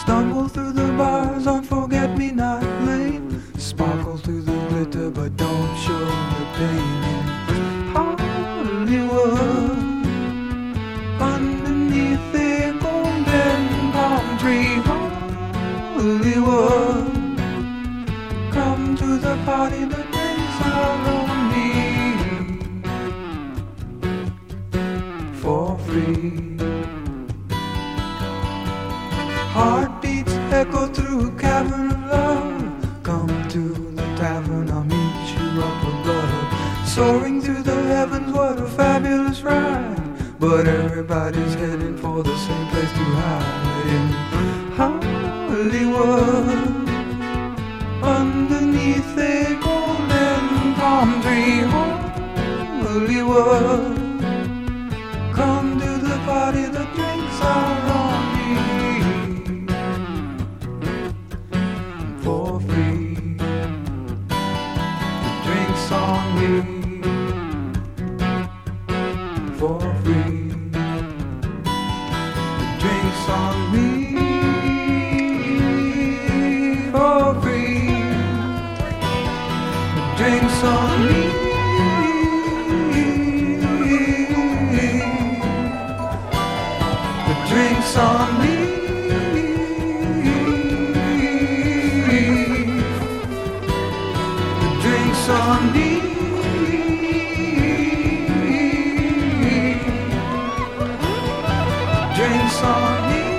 Stumble through the bars on Forget Me Not Lane. Sparkle through the glitter, but don't show the pain. In Hollywood, underneath the golden palm tree. Hollywood, come to the party, drinks are on me for free. Echo through a cavern of love. Come to the tavern, I'll meet you up above. Soaring through the heavens, what a fabulous ride. But everybody's heading for the same place to hide in Hollywood. Underneath a golden palm tree, Hollywood. Drinks on me for free. Drinks on me for free. Drinks on me. The drinks on me You.